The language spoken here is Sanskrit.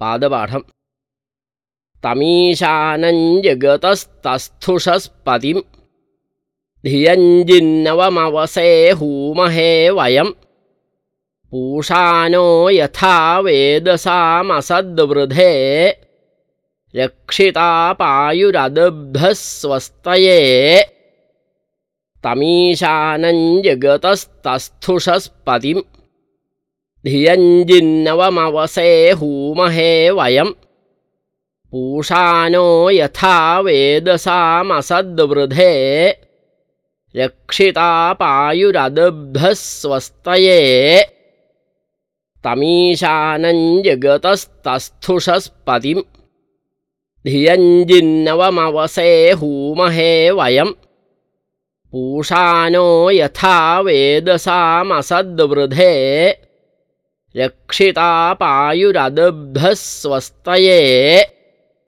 पादपाठम्। तमीशानञ्जगतस्तस्थुषस्पतिं धियञ्जिन्नवमवसे हूमहे वयं पूषानो यथा वेदसामसद्वृधे। रक्षितापायुरदब्धः स्वस्तये तमीशानञ्जगतस्तस्थुषस्पतिं धियञ्जिन्नवमवसे हूमहे वयं पूषानो यथा वेदसामसद्वृधे। रक्षितापायुरदब्धः स्वस्तये तमीशानञ्जगतस्तस्थुषस्पतिं धियञ्जिन्नवमवसे हूमहे वयं पूषानो यथा वेदसामसद्वृधे रक्षितापायुरदब्धः स्वस्तये